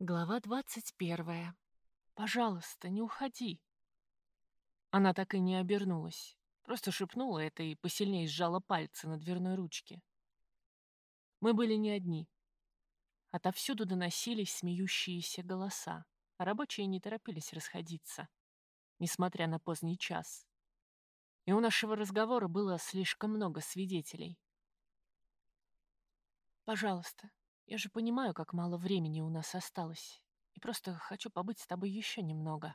Глава двадцать первая. «Пожалуйста, не уходи». Она так и не обернулась, просто шепнула это и посильнее сжала пальцы на дверной ручке. Мы были не одни. Отовсюду доносились смеющиеся голоса, а рабочие не торопились расходиться, несмотря на поздний час. И у нашего разговора было слишком много свидетелей. «Пожалуйста, я же понимаю, как мало времени у нас осталось, и просто хочу побыть с тобой еще немного.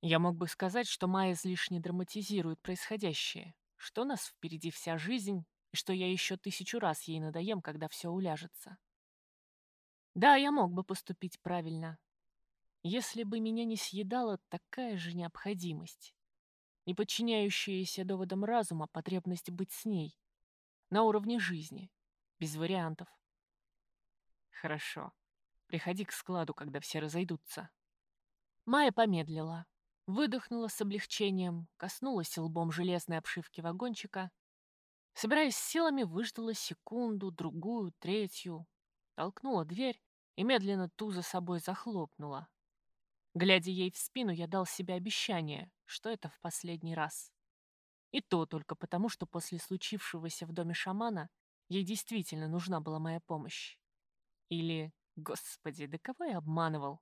Я мог бы сказать, что Майя излишне драматизирует происходящее, что нас впереди вся жизнь, и что я еще тысячу раз ей надоем, когда все уляжется. Да, я мог бы поступить правильно, если бы меня не съедала такая же необходимость, не подчиняющаяся доводам разума потребность быть с ней, на уровне жизни, без вариантов. Хорошо. Приходи к складу, когда все разойдутся. Майя помедлила, выдохнула с облегчением, коснулась лбом железной обшивки вагончика, собираясь силами, выждала секунду, другую, третью, толкнула дверь и медленно ту за собой захлопнула. Глядя ей в спину, я дал себе обещание, что это в последний раз. И то только потому, что после случившегося в доме шамана ей действительно нужна была моя помощь. Или, господи, да кого я обманывал?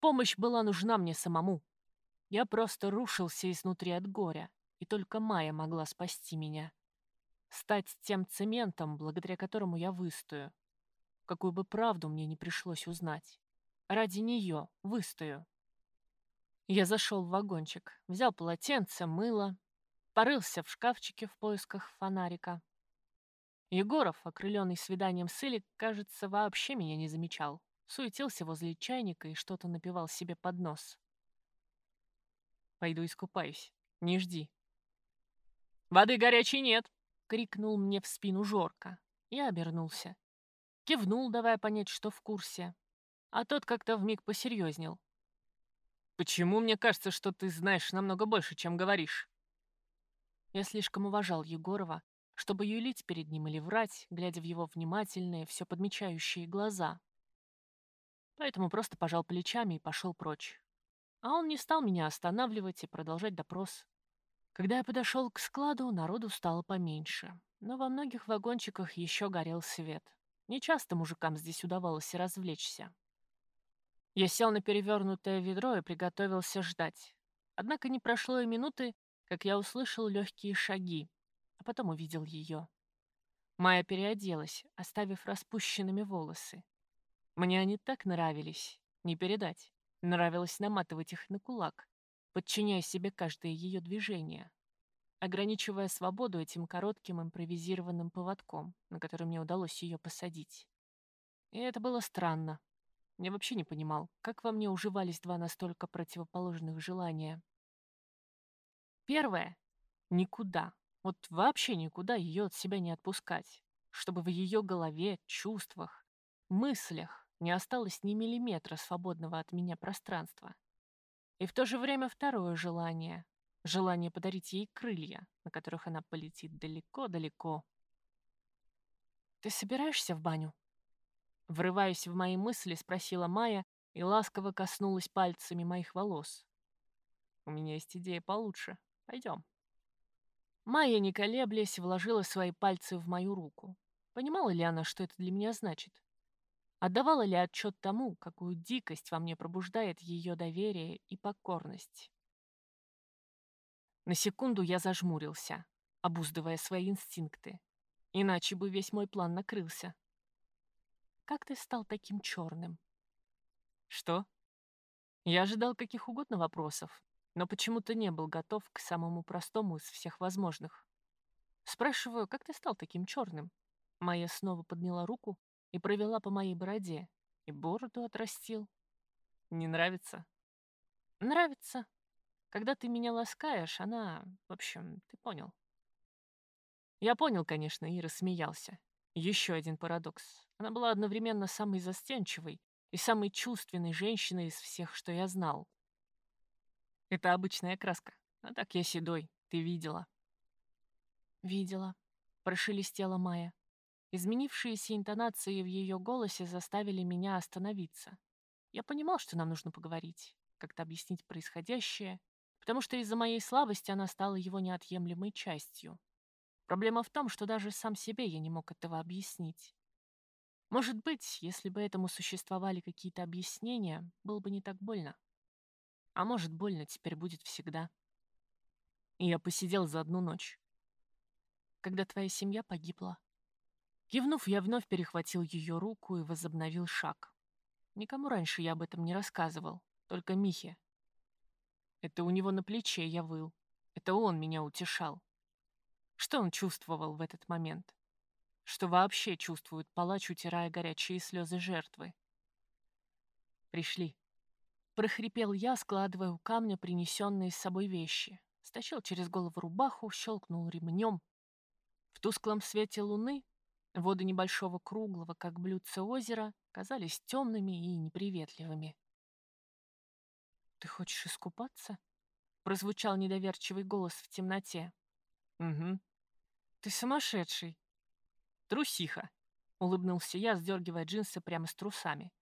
Помощь была нужна мне самому. Я просто рушился изнутри от горя, и только Майя могла спасти меня. Стать тем цементом, благодаря которому я выстою. Какую бы правду мне не пришлось узнать. Ради нее выстою. Я зашел в вагончик, взял полотенце, мыло, порылся в шкафчике в поисках фонарика. Егоров, окрыленный свиданием с Илей, кажется, вообще меня не замечал. Суетился возле чайника и что-то напивал себе под нос. «Пойду искупаюсь. Не жди». «Воды горячей нет!» — крикнул мне в спину Жорка. Я обернулся. Кивнул, давая понять, что в курсе. А тот как-то вмиг посерьезнел. «Почему мне кажется, что ты знаешь намного больше, чем говоришь?» Я слишком уважал Егорова чтобы юлить перед ним или врать, глядя в его внимательные, все подмечающие глаза. Поэтому просто пожал плечами и пошел прочь. А он не стал меня останавливать и продолжать допрос. Когда я подошел к складу, народу стало поменьше, но во многих вагончиках еще горел свет. Нечасто мужикам здесь удавалось развлечься. Я сел на перевернутое ведро и приготовился ждать. Однако не прошло и минуты, как я услышал легкие шаги, потом увидел ее. Майя переоделась, оставив распущенными волосы. Мне они так нравились, не передать. Нравилось наматывать их на кулак, подчиняя себе каждое ее движение, ограничивая свободу этим коротким импровизированным поводком, на который мне удалось ее посадить. И это было странно. Я вообще не понимал, как во мне уживались два настолько противоположных желания. Первое — никуда, вот вообще никуда ее от себя не отпускать, чтобы в ее голове, чувствах, мыслях не осталось ни миллиметра свободного от меня пространства. И в то же время второе желание. Желание подарить ей крылья, на которых она полетит далеко-далеко. «Ты собираешься в баню?» Врываясь в мои мысли, спросила Майя и ласково коснулась пальцами моих волос. «У меня есть идея получше. Пойдем». Майя, не колеблясь, вложила свои пальцы в мою руку. Понимала ли она, что это для меня значит? Отдавала ли отчет тому, какую дикость во мне пробуждает ее доверие и покорность? На секунду я зажмурился, обуздывая свои инстинкты. Иначе бы весь мой план накрылся. Как ты стал таким черным? Что? Я ожидал каких угодно вопросов, но почему-то не был готов к самому простому из всех возможных. Спрашиваю, как ты стал таким черным? Майя снова подняла руку и провела по моей бороде, и бороду отрастил. Не нравится? Нравится. Когда ты меня ласкаешь, она... В общем, ты понял. Я понял, конечно, и рассмеялся. Еще один парадокс. Она была одновременно самой застенчивой и самой чувственной женщиной из всех, что я знал. Это обычная краска. А так я седой. Ты видела?» «Видела», — прошелестела Майя. Изменившиеся интонации в ее голосе заставили меня остановиться. Я понимал, что нам нужно поговорить, как-то объяснить происходящее, потому что из-за моей слабости она стала его неотъемлемой частью. Проблема в том, что даже сам себе я не мог этого объяснить. Может быть, если бы этому существовали какие-то объяснения, было бы не так больно. А может, больно теперь будет всегда. И я посидел за одну ночь. Когда твоя семья погибла. Кивнув, я вновь перехватил ее руку и возобновил шаг. Никому раньше я об этом не рассказывал, только Михе. Это у него на плече я выл. Это он меня утешал. Что он чувствовал в этот момент? Что вообще чувствует палач, утирая горячие слезы жертвы? Пришли. Прохрипел я, складывая у камня принесенные с собой вещи. Стащил через голову рубаху, щелкнул ремнем. В тусклом свете луны воды небольшого круглого, как блюдце озера, казались темными и неприветливыми. «Ты хочешь искупаться?» — прозвучал недоверчивый голос в темноте. «Угу. Ты сумасшедший!» «Трусиха!» — улыбнулся я, сдергивая джинсы прямо с трусами.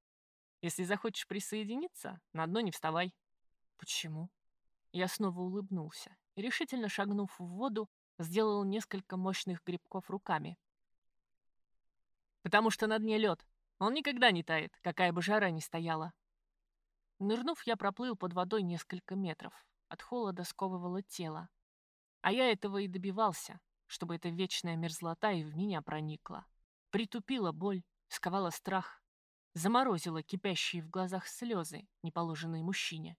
«Если захочешь присоединиться, на дно не вставай». «Почему?» Я снова улыбнулся решительно шагнув в воду, сделал несколько мощных грибков руками. «Потому что на дне лед. Он никогда не тает, какая бы жара ни стояла». Нырнув, я проплыл под водой несколько метров. От холода сковывало тело. А я этого и добивался, чтобы эта вечная мерзлота и в меня проникла. Притупила боль, сковала страх, заморозила кипящие в глазах слезы, не положенные мужчине.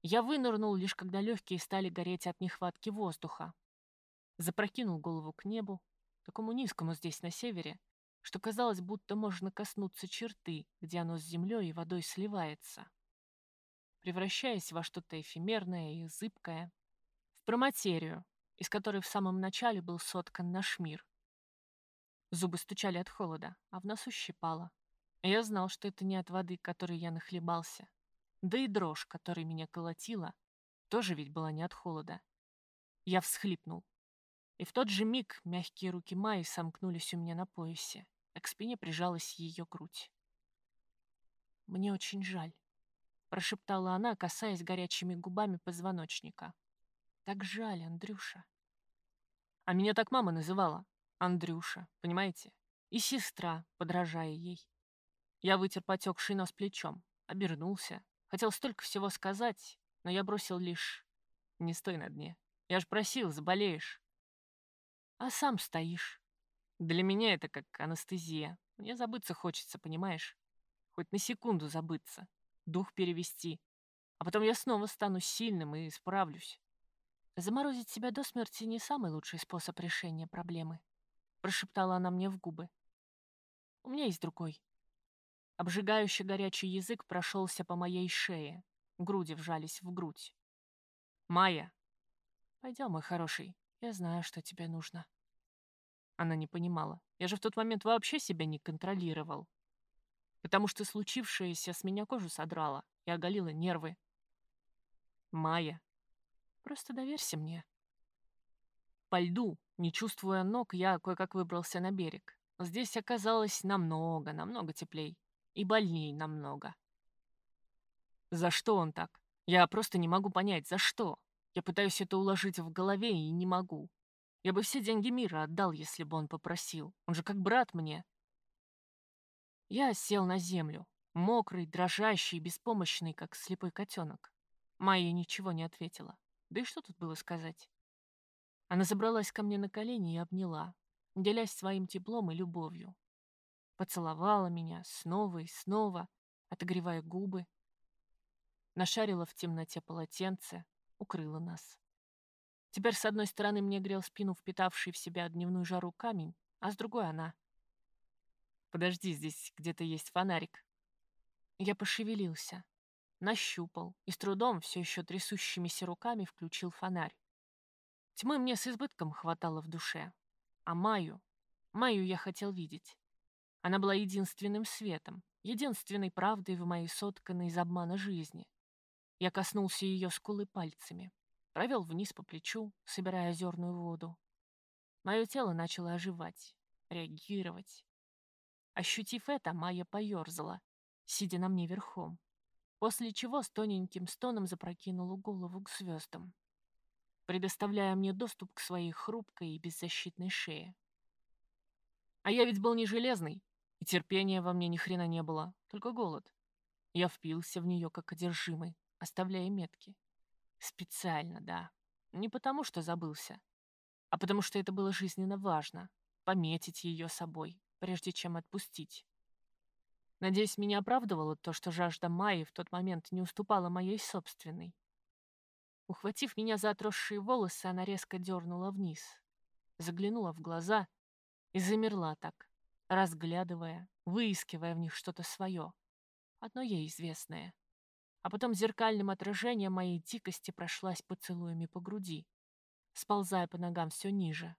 Я вынырнул лишь когда легкие стали гореть от нехватки воздуха. Запрокинул голову к небу, такому низкому здесь на севере, что казалось, будто можно коснуться черты, где оно с землей и водой сливается, превращаясь во что-то эфемерное и зыбкое, в проматерию, из которой в самом начале был соткан наш мир. Зубы стучали от холода, а в носу щипало. Я знал, что это не от воды, которой я нахлебался, да и дрожь, которой меня колотила, тоже ведь была не от холода. Я всхлипнул. И в тот же миг мягкие руки Майи сомкнулись у меня на поясе, а к спине прижалась ее грудь. «Мне очень жаль», — прошептала она, касаясь горячими губами позвоночника. «Так жаль, Андрюша». А меня так мама называла. Андрюша, понимаете? И сестра, подражая ей. Я вытер потекший нос плечом, обернулся, Хотел столько всего сказать, но я бросил лишь «Не стой на дне. Я ж просил, заболеешь». А сам стоишь. Для меня это как анестезия. Мне забыться хочется, понимаешь? Хоть на секунду забыться, дух перевести. А потом я снова стану сильным и справлюсь. Заморозить себя до смерти не самый лучший способ решения проблемы, прошептала она мне в губы. У меня есть другой. Обжигающий горячий язык прошелся по моей шее. Груди вжались в грудь. «Майя!» «Пойдем, мой хороший. Я знаю, что тебе нужно». Она не понимала. Я же в тот момент вообще себя не контролировал. Потому что случившееся с меня кожу содрало и оголило нервы. «Майя, просто доверься мне». По льду, не чувствуя ног, я кое-как выбрался на берег. Здесь оказалось намного, намного теплей. И больней намного. За что он так? Я просто не могу понять, за что. Я пытаюсь это уложить в голове и не могу. Я бы все деньги мира отдал, если бы он попросил. Он же как брат мне. Я сел на землю, мокрый, дрожащий, беспомощный, как слепой котенок. Майя ничего не ответила. Да и что тут было сказать? Она забралась ко мне на колени и обняла, делясь своим теплом и любовью поцеловала меня снова и снова, отогревая губы, нашарила в темноте полотенце, укрыла нас. Теперь с одной стороны мне грел спину впитавший в себя дневную жару камень, а с другой она. «Подожди, здесь где-то есть фонарик». Я пошевелился, нащупал и с трудом, все еще трясущимися руками, включил фонарь. Тьмы мне с избытком хватало в душе, а Маю, Маю я хотел видеть. Она была единственным светом, единственной правдой в моей сотканной из обмана жизни. Я коснулся ее скулы пальцами, провел вниз по плечу, собирая озерную воду. Мое тело начало оживать. реагировать. Ощутив это, Майя поерзала, сидя на мне верхом, после чего с тоненьким стоном запрокинула голову к звездам, предоставляя мне доступ к своей хрупкой и беззащитной шее. А я ведь был не железный, и терпения во мне ни хрена не было, только голод. Я впился в нее как одержимый, оставляя метки. Специально, да. Не потому, что забылся, а потому что это было жизненно важно — пометить ее собой, прежде чем отпустить. Надеюсь, меня оправдывало то, что жажда Майи в тот момент не уступала моей собственной. Ухватив меня за отросшие волосы, она резко дернула вниз, заглянула в глаза и замерла так, разглядывая, выискивая в них что-то свое, одно ей известное. А потом зеркальным отражением моей дикости прошлась поцелуями по груди, сползая по ногам все ниже.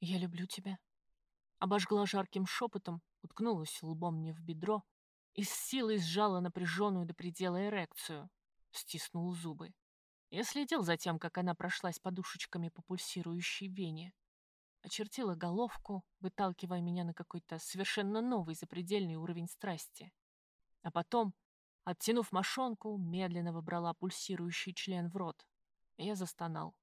«Я люблю тебя», обожгла жарким шепотом, уткнулась лбом мне в бедро и с силой сжала напряженную до предела эрекцию, стиснул зубы. Я следил за тем, как она прошлась подушечками по пульсирующей вене, очертила головку, выталкивая меня на какой-то совершенно новый запредельный уровень страсти. А потом, оттянув мошонку, медленно выбрала пульсирующий член в рот. Я застонал.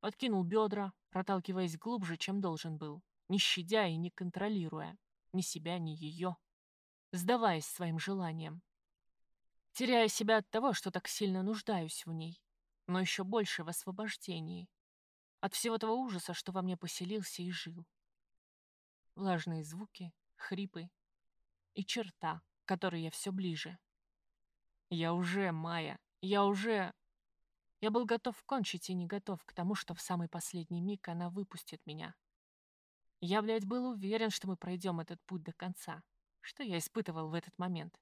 Подкинул бедра, проталкиваясь глубже, чем должен был, не щадя и не контролируя ни себя, ни ее, сдаваясь своим желаниям. Теряя себя от того, что так сильно нуждаюсь в ней, но еще больше в освобождении, от всего того ужаса, что во мне поселился и жил. Влажные звуки, хрипы и черта, которой я все ближе. Я уже, Майя, я уже... Я был готов кончить и не готов к тому, что в самый последний миг она выпустит меня. Я, блядь, был уверен, что мы пройдем этот путь до конца. Что я испытывал в этот момент?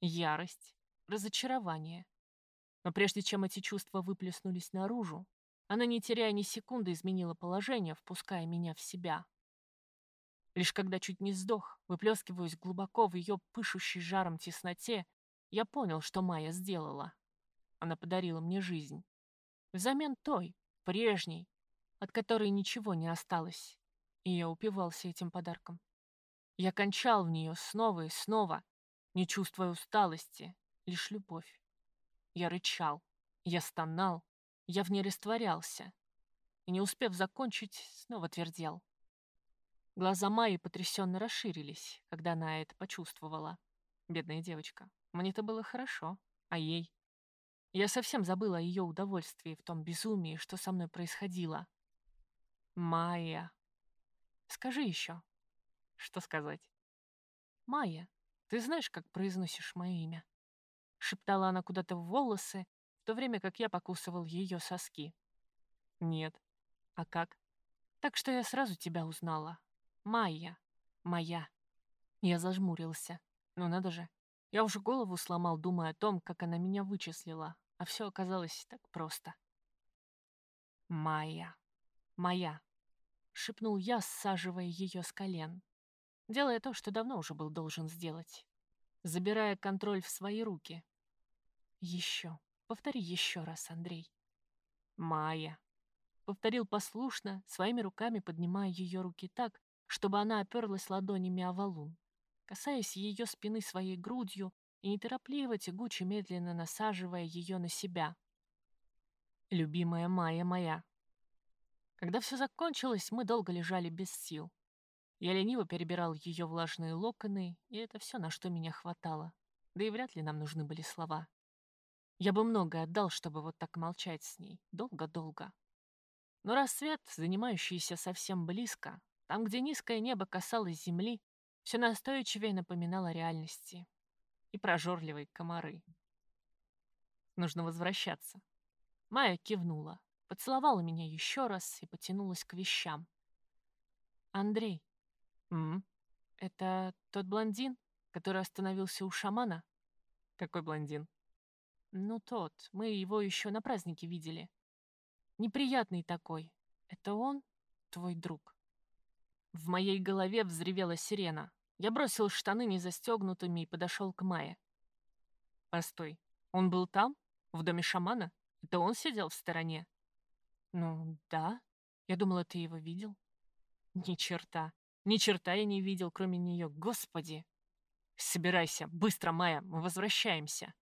Ярость, разочарование. Но прежде чем эти чувства выплеснулись наружу, она, не теряя ни секунды, изменила положение, впуская меня в себя. Лишь когда чуть не сдох, выплескиваясь глубоко в ее пышущей жаром тесноте, я понял, что Майя сделала. Она подарила мне жизнь. Взамен той, прежней, от которой ничего не осталось. И я упивался этим подарком. Я кончал в нее снова и снова, не чувствуя усталости, лишь любовь. Я рычал, я стонал, я в ней растворялся и, не успев закончить, снова твердел. Глаза Майи потрясенно расширились, когда она это почувствовала. Бедная девочка. Мне-то было хорошо, а ей? Я совсем забыла о ее удовольствии в том безумии, что со мной происходило. Майя. Скажи еще. Что сказать? Майя, ты знаешь, как произносишь мое имя? Шептала она куда-то в волосы, в то время как я покусывал ее соски. Нет. А как? Так что я сразу тебя узнала. Майя. Моя. Я зажмурился. Ну надо же. Я уже голову сломал, думая о том, как она меня вычислила, а все оказалось так просто. Майя. Моя. Шепнул я, саживая ее с колен. Делая то, что давно уже был должен сделать. Забирая контроль в свои руки. Еще. Повтори еще раз, Андрей. Майя. Повторил послушно, своими руками поднимая ее руки так, чтобы она оперлась ладонями о валун, касаясь ее спины своей грудью и неторопливо, тягуче, медленно насаживая ее на себя. Любимая Майя моя. Когда все закончилось, мы долго лежали без сил. Я лениво перебирал ее влажные локоны, и это все, на что меня хватало. Да и вряд ли нам нужны были слова. Я бы многое отдал, чтобы вот так молчать с ней. Долго-долго. Но рассвет, занимающийся совсем близко, там, где низкое небо касалось земли, все настойчивее напоминало реальности. И прожорливые комары. Нужно возвращаться. Майя кивнула, поцеловала меня еще раз и потянулась к вещам. «Андрей, М? это тот блондин, который остановился у шамана?» «Какой блондин?» Ну, тот. Мы его еще на празднике видели. Неприятный такой. Это он, твой друг?» В моей голове взревела сирена. Я бросил штаны незастегнутыми и подошел к Майе. «Постой, он был там? В доме шамана? Это он сидел в стороне?» «Ну, да. Я думала, ты его видел». «Ни черта. Ни черта я не видел, кроме нее. Господи! Собирайся, быстро, Майя, мы возвращаемся.